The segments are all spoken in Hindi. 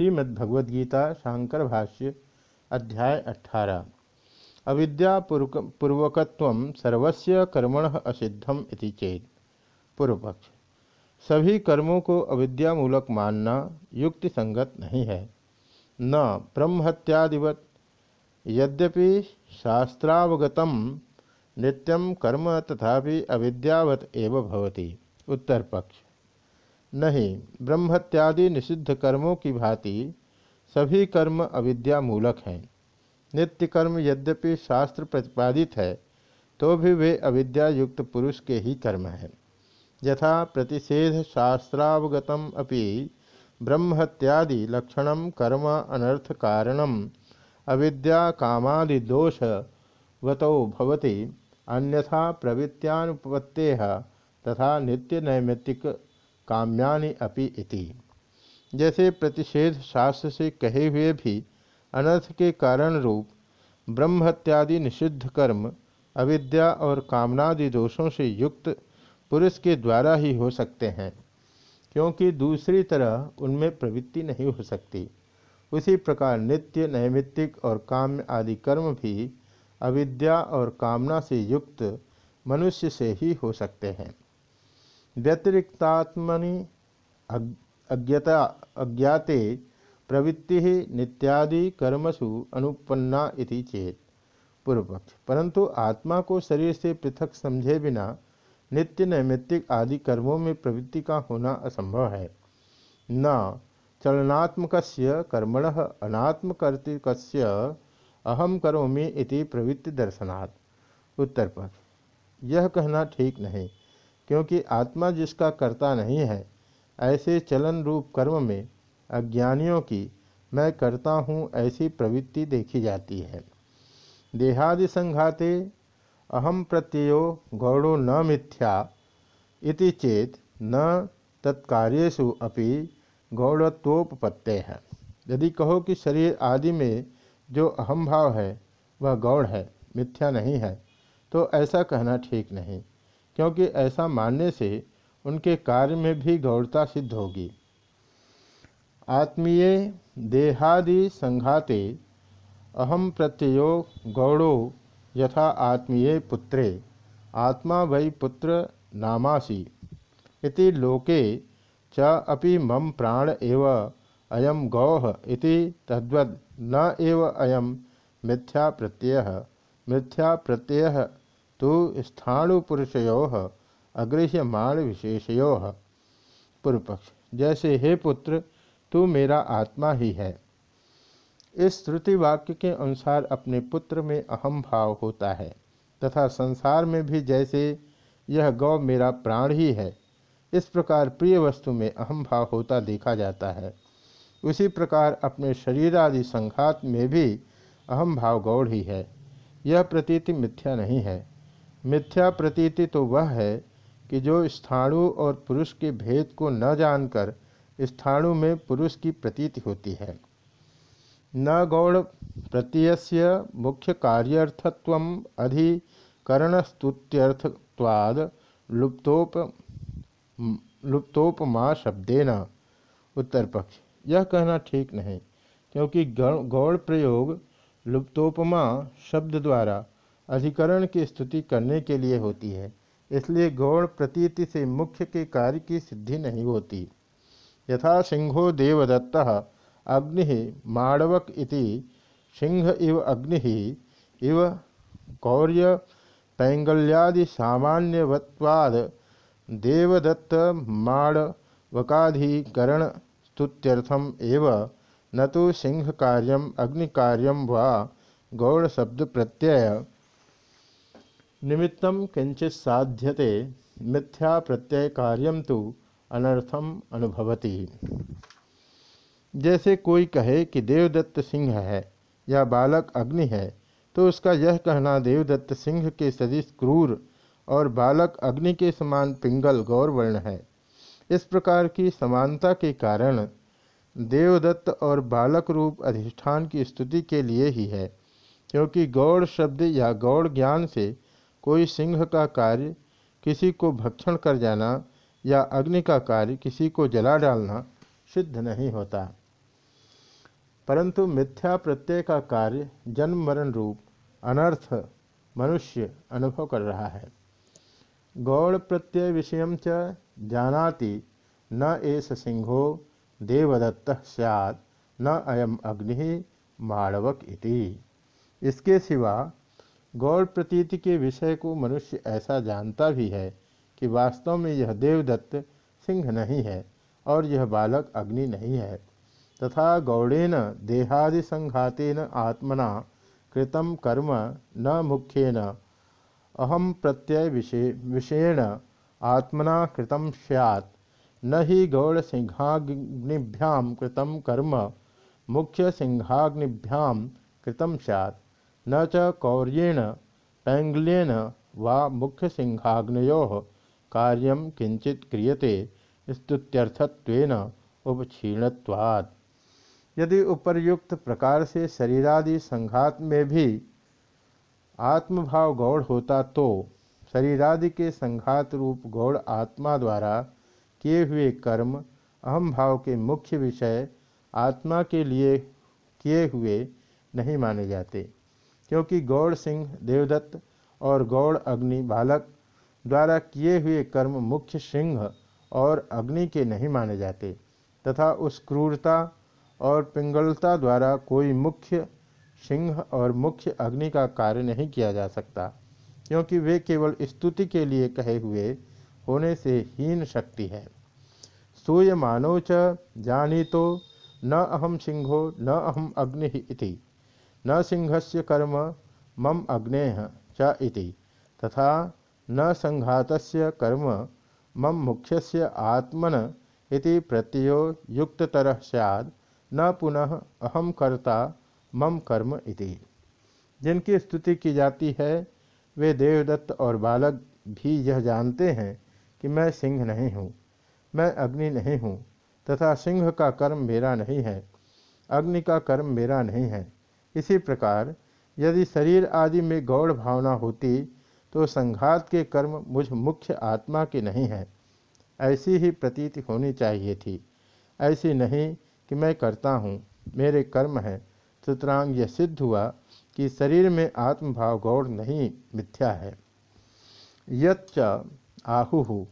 श्रीमद्भगवद्गीता शांकर भाष्य अध्याय अठारह। अविद्या पूर्वकत्व सर्वस्य कर्मण असिद्धम चेत। पूर्वपक्ष। सभी कर्मों को अविद्यामूलक मानना युक्ति संगत नहीं है। न ब्रह्मत्यादिवत यद्यपि शास्त्रावगतम नित्यम कर्म तथापि अविद्यावत एव भवति। उत्तर पक्ष नहीं, ब्रह्मत्यादि निषिद्ध कर्मों की भांति सभी कर्म अविद्यामूलक हैं। नित्य कर्म यद्यपि शास्त्र प्रतिपादित है तो भी वे अविद्या युक्त पुरुष के ही कर्म हैं। यथा प्रतिषेध शास्त्रावगतम अपि ब्रह्मत्यादि लक्षण कर्म अनर्थ कारणम, अविद्या कामादिदोष वतो भवति, अन्यथा प्रवृत्तियानुपत्ते तथा नित्य नैमित्तिक काम्यानि अपि इति। जैसे प्रतिषेध शास्त्र से कहे हुए भी अनर्थ के कारण रूप ब्रह्मत्यादि निषिद्ध कर्म, अविद्या और कामनादि दोषों से युक्त पुरुष के द्वारा ही हो सकते हैं, क्योंकि दूसरी तरह उनमें प्रवृत्ति नहीं हो सकती। उसी प्रकार नित्य, नैमित्तिक और काम्य आदि कर्म भी अविद्या और कामना से युक्त मनुष्य से ही हो सकते हैं। व्यतिरिक्तात्मनि अज्ञता, अज्ञाते प्रवृत्ति नित्यादि कर्मसु अनुपन्ना इति चेत। पूर्वपक्ष। परंतु आत्मा को शरीर से पृथक समझे बिना नित्य नैमित्तिक आदि कर्मों में प्रवृत्ति का होना असंभव है। न चलनात्मक कर्मण अनात्मकर्तृक अहम करोमि इति प्रवृत्ति दर्शनात्। उत्तर पक्ष। यह कहना ठीक नहीं। क्योंकि आत्मा जिसका कर्ता नहीं है, ऐसे चलन रूप कर्म में अज्ञानियों की मैं करता हूँ ऐसी प्रवृत्ति देखी जाती है। देहादि संघाते अहम प्रत्ययो गौड़ो न मिथ्या इति चेत न तत्कार्यु अपि गौड़त्वोपत्ते है। यदि कहो कि शरीर आदि में जो अहम भाव है, वह गौड़ है, मिथ्या नहीं है तो ऐसा कहना ठीक नहीं। क्योंकि ऐसा मानने से उनके कार्य में भी गौरता सिद्ध होगी। आत्मीय देहादि संघाते अहम प्रत्ययो गौड़ो यथा आत्मीय पुत्रे, आत्मा वै पुत्र नामासी। इति लोके च अपि मम प्राण एव अयम गौह इति तद्वद न एव अयम मिथ्या प्रत्यय मिथ्या प्रत्यय तो स्थाणुपुरुषयो अगृह्यमाण विशेषयो पूर्वपक्ष जैसे हे पुत्र, तू मेरा आत्मा ही है। इस श्रुति वाक्य के अनुसार अपने पुत्र में अहम भाव होता है, तथा संसार में भी जैसे यह गौ मेरा प्राण ही है, इस प्रकार प्रिय वस्तु में अहम भाव होता देखा जाता है। उसी प्रकार अपने शरीर आदि संघात में भी अहम भाव गौड़ ही है। यह प्रतीति मिथ्या नहीं है। मिथ्या प्रतीति तो वह है कि जो स्थाणु और पुरुष के भेद को न जानकर स्थाणु में पुरुष की प्रतीति होती है। न गौण प्रत्यय मुख्य कार्यर्थत्व अधिकरणस्तुत्यर्थवाद लुप्तोप लुप्तोपमा शब्देन। उत्तर पक्ष। यह कहना ठीक नहीं, क्योंकि गौण प्रयोग लुप्तोपमा शब्द द्वारा अधिकरण की स्तुति करने के लिए होती है, इसलिए गौण प्रतीति से मुख्य के कार्य की सिद्धि नहीं होती। यथा सिंहो देवदत्त अग्नि माड़वक इति, सिंह इव अग्नि इव कौर्य पैंगल्यादि सामान्यवत्वाद देवदत्त माड़वकाधिकरण स्तुत्यर्थम एव, न तो सिंह कार्यम अग्नि कार्यम व गौड़ शब्द प्रत्यय निमित्तम किंचित साध्यते, मिथ्या प्रत्यय कार्यम तो अनर्थम अनुभवती। जैसे कोई कहे कि देवदत्त सिंह है या बालक अग्नि है तो उसका यह कहना, देवदत्त सिंह के सदिश क्रूर और बालक अग्नि के समान पिंगल गौरवर्ण है। इस प्रकार की समानता के कारण देवदत्त और बालक रूप अधिष्ठान की स्तुति के लिए ही है, क्योंकि गौड़ शब्द या गौड़ ज्ञान से कोई सिंह का कार्य किसी को भक्षण कर जाना या अग्नि का कार्य किसी को जला डालना सिद्ध नहीं होता। परंतु मिथ्या प्रत्यय का कार्य जन्म मरण रूप, अनर्थ, मनुष्य अनुभव कर रहा है। गौड़ प्रत्यय विषय च जानाति, न एस सिंहो देवदत्त सैद न अयम अग्नि माणवक इति। इसके सिवा गौड़ प्रतीति के विषय को मनुष्य ऐसा जानता भी है कि वास्तव में यह देवदत्त सिंह नहीं है और यह बालक अग्नि नहीं है। तथा गौड़ेन देहादि संघातेन आत्मना कृतम कर्म न मुख्यन। अहम प्रत्यय विषयेण आत्मना कृतम सैत् न ही गौड़ सिंहाग्निभ्याम कृतम कर्म मुख्य सिंहाग्निभ्याम कृतम सैत् न च कौर्येण पैंगल्येन वा मुख्य सिंहाग्नो कार्य किंचित क्रियते स्तुत्यर्थत्वेन उपक्षीणत्वात्। यदि उपर्युक्त प्रकार से शरीरादि संघात में भी आत्मभाव गौड़ होता तो शरीरादि के संघात रूप गौड़ आत्मा द्वारा किए हुए कर्म, अहम भाव के मुख्य विषय आत्मा के लिए किए हुए नहीं माने जाते। क्योंकि गौड़ सिंह देवदत्त और गौड़ अग्नि बालक द्वारा किए हुए कर्म मुख्य सिंह और अग्नि के नहीं माने जाते, तथा उस क्रूरता और पिंगलता द्वारा कोई मुख्य सिंह और मुख्य अग्नि का कार्य नहीं किया जा सकता, क्योंकि वे केवल स्तुति के लिए कहे हुए होने से हीन शक्ति है। सूय मानव च जानी तो न अहम सिंहो, न अहम अग्नि इति। न सिंहस्य कर्म मम अग्ने च इति। तथा न संघातस्य कर्म मम मुख्यस्य आत्मन इति प्रत्ययो युक्ततर सैद न पुनः अहम कर्ता, मम कर्म इति। जिनकी स्तुति की जाती है, वे देवदत्त और बालक भी यह जानते हैं कि मैं सिंह नहीं हूँ, मैं अग्नि नहीं हूँ, तथा सिंह का कर्म मेरा नहीं है, अग्नि का कर्म मेरा नहीं है। इसी प्रकार यदि शरीर आदि में गौड़ भावना होती तो संघात के कर्म मुझ मुख्य आत्मा के नहीं है। ऐसी ही प्रतीति होनी चाहिए थी। ऐसी नहीं कि मैं करता हूँ, मेरे कर्म हैं। सुतरांग यह सिद्ध हुआ कि शरीर में आत्मभाव गौड़ नहीं, मिथ्या है। यच्च आहु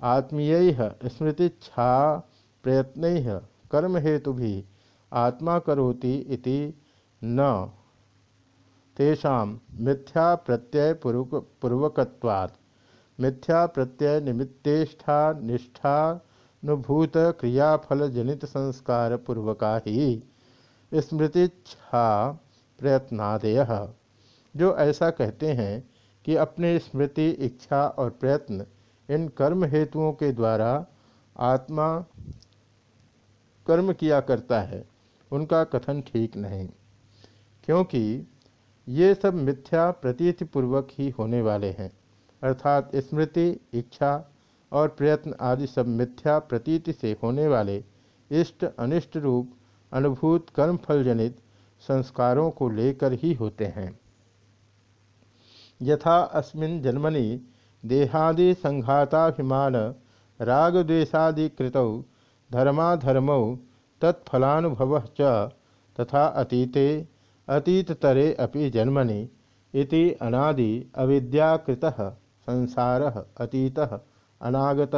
आत्मीय स्मृतिच्छा प्रयत्न कर्म हेतु भी आत्मा करोति इति न। तेषा मिथ्या प्रत्यय पूर्वकवात् मिथ्या प्रत्यय निमित्तेष्ठा निष्ठानुभूत क्रियाफल जनित संस्कार पूर्वका ही स्मृतिच्छा प्रयत्नादय। जो ऐसा कहते हैं कि अपने स्मृति, इच्छा और प्रयत्न इन कर्म हेतुओं के द्वारा आत्मा कर्म किया करता है, उनका कथन ठीक नहीं। क्योंकि ये सब मिथ्या प्रतीतिपूर्वक ही होने वाले हैं। अर्थात स्मृति, इच्छा और प्रयत्न आदि सब मिथ्या प्रतीति से होने वाले इष्ट, अनिष्ट रूप, अनुभूत कर्मफल जनित संस्कारों को लेकर ही होते हैं। यथा अस्मिन जन्मनि देहादि संघाताभिमान राग द्वेषादि कृतौ धर्माधर्मौ, तत्फलानुभव च, तथा अतीते अतीततरे अपि जन्मनि इति अनादि अविद्याकृतः संसार अतीत अनागत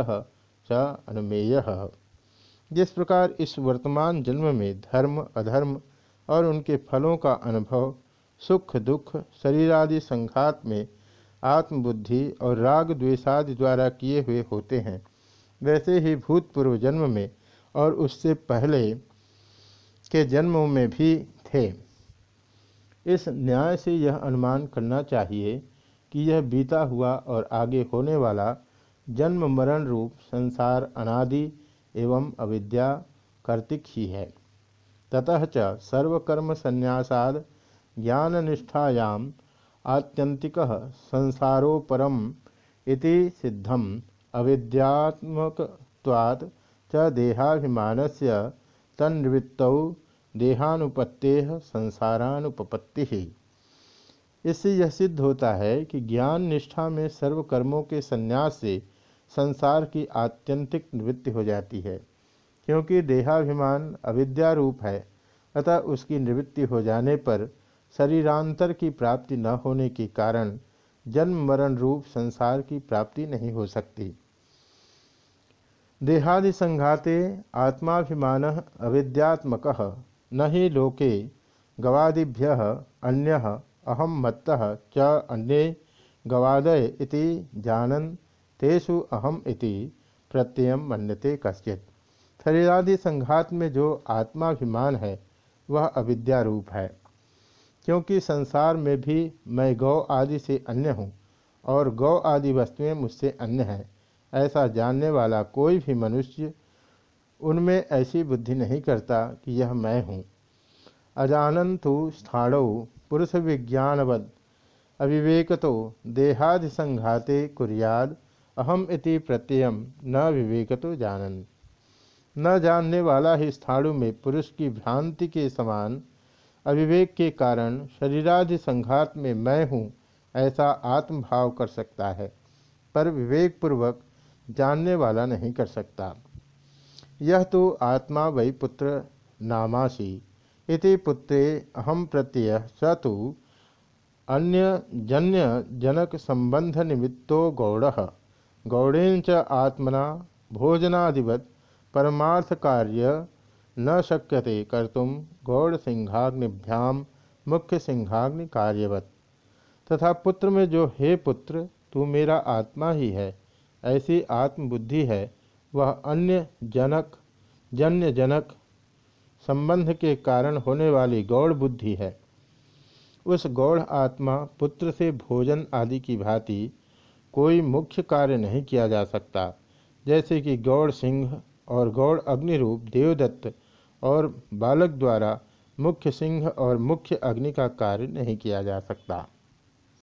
च अनुमेय। जिस प्रकार इस वर्तमान जन्म में धर्म, अधर्म और उनके फलों का अनुभव, सुख, दुख, शरीरादि संघात में आत्मबुद्धि और राग द्वेषादि द्वारा किए हुए होते हैं, वैसे ही भूतपूर्व जन्म में और उससे पहले के जन्मों में भी थे। इस न्याय से यह अनुमान करना चाहिए कि यह बीता हुआ और आगे होने वाला जन्म मरण रूप संसार अनादि एवं अविद्या कर्तिक ही है। ततः च सर्वकर्म संन्यासाद ज्ञान निष्ठायाम आत्यंतिक संसारोपरम इति सिद्धम अविद्यात्मकवाद च देहाभिमान से तन्वृत्त देहानुपत्ते संसारानुपपत्ति। इससे यह सिद्ध होता है कि ज्ञान निष्ठा में सर्व कर्मों के संन्यास से संसार की आत्यंतिक निवृत्ति हो जाती है, क्योंकि देहाभिमान अविद्या रूप है, अतः उसकी निवृत्ति हो जाने पर शरीरांतर की प्राप्ति न होने के कारण जन्म मरण रूप संसार की प्राप्ति नहीं हो सकती। देहादि संघाते आत्माभिमान अविद्यात्मक। न ही लोके गवादिभ्य अन्य अहम मत्त च अन्ये गवादय इति जानन तेषु अहम इति प्रत्यय मन्यते कश्चित। शरीरादि संघात में जो आत्माभिमान है, वह अविद्या रूप है। क्योंकि संसार में भी मैं गौ आदि से अन्य हूँ और गौ आदि वस्तुएँ मुझसे अन्य हैं, ऐसा जानने वाला कोई भी मनुष्य उनमें ऐसी बुद्धि नहीं करता कि यह मैं हूँ। अजानंतु स्थाणु पुरुष विज्ञानवद अविवेक तो देहादि संघाते कुरियाद, अहम इति प्रत्ययम न विवेक तो जानन। न जानने वाला ही स्थाणु में पुरुष की भ्रांति के समान, अविवेक के कारण शरीरादि संघात में मैं हूँ ऐसा आत्मभाव कर सकता है, पर विवेक पूर्वक जानने वाला नहीं कर सकता। यह तो आत्मा वै पुत्र नामासी। इति पुत्रे अहम प्रत्यय स तो अन्य जन्य जनक संबंध निमित्तो गौड़। गौड़ेन च आत्मना भोजनादिवत परमार्थ कार्य न शक्यते कर्तुम गौड़ सिंहाग्निभ्याम मुख्य सिंहाग्नि कार्यवत तथा पुत्र में जो हे पुत्र, तू मेरा आत्मा ही है, ऐसी आत्मबुद्धि है वह अन्य जनक, जन्य जनक संबंध के कारण होने वाली गौड़ बुद्धि है। उस गौड़ आत्मा, पुत्र से भोजन आदि की भांति कोई मुख्य कार्य नहीं किया जा सकता, जैसे कि गौड़ सिंह और गौड़ अग्निरूप देवदत्त और बालक द्वारा मुख्य सिंह और मुख्य अग्नि का कार्य नहीं किया जा सकता।